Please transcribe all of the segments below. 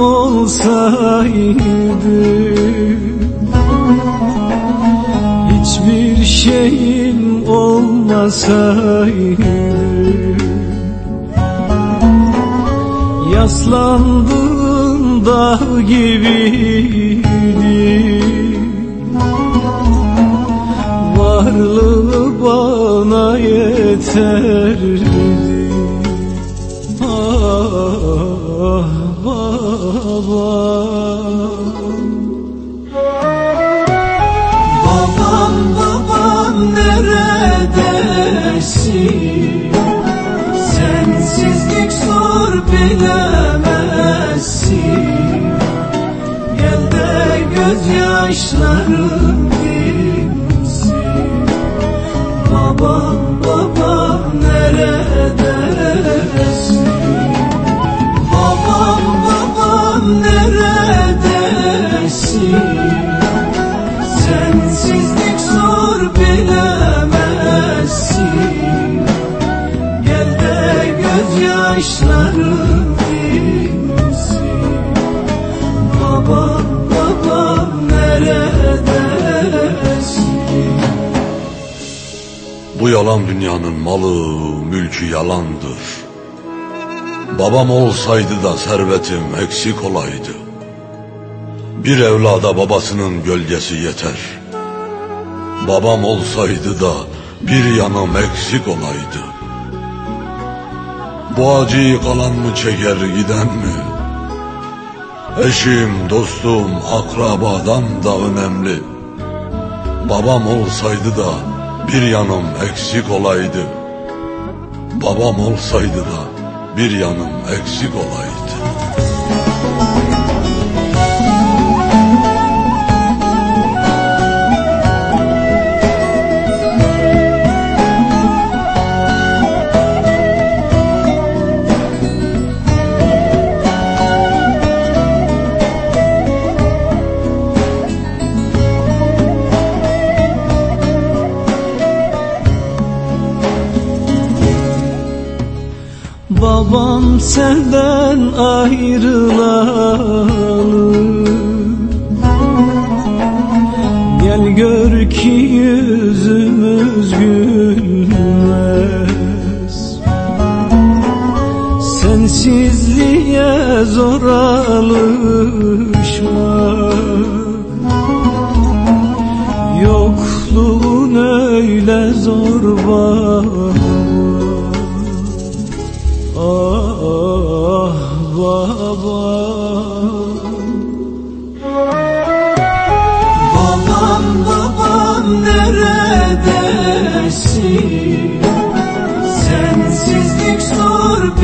olsaydı Hiçbir şeyim olmasaydı Yaslandığın dağ gibiydi. Varlığı bana yeterdi baba Babam babam neredesin? Sensizlik zor bilemezsin. Gel de gözyaşlarım Yalan dünyanın malı, mülkü yalandır. Babam olsaydı da servetim eksik olaydı. Bir evlada babasının gölgesi yeter. Babam olsaydı da bir yanım eksik olaydı. Bu acıyı kalan mı çeker giden mi? Eşim, dostum, akrabadan da önemli. Babam olsaydı da bir yanım eksik olaydı. Babam olsaydı da bir yanım eksik olaydı. Babam senden ayrılalı Gel gör ki yüzümüz gülmez. Sensizliğe zor alışmak Yokluğun öyle zor baba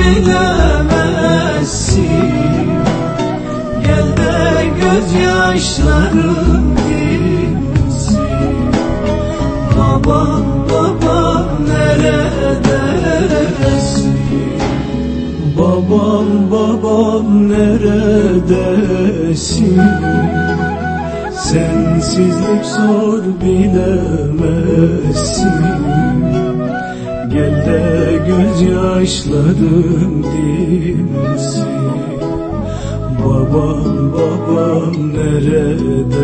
bilemezsin. Gel de gözyaşlarım dinsin Babam babam neredesin? Babam babam neredesin? Sensizlik zor bilemezsin Gel de gözyaşlarım dinsin Babam babam neredesin?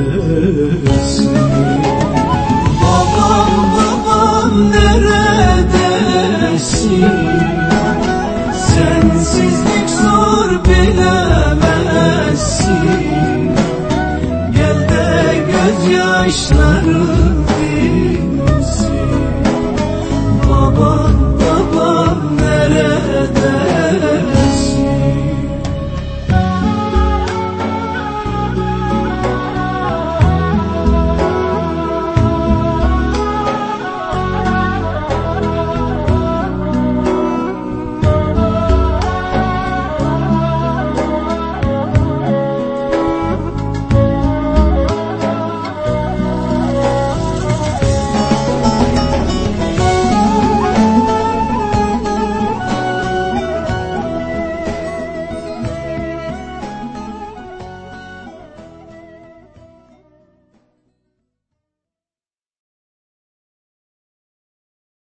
Babam babam neredesin? Sensizlik zor bilemezsin. Gel de gözyaşlarım